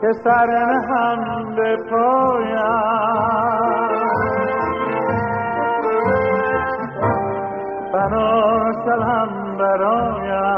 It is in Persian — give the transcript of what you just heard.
که سر هم به پایم بنا سلام برایم.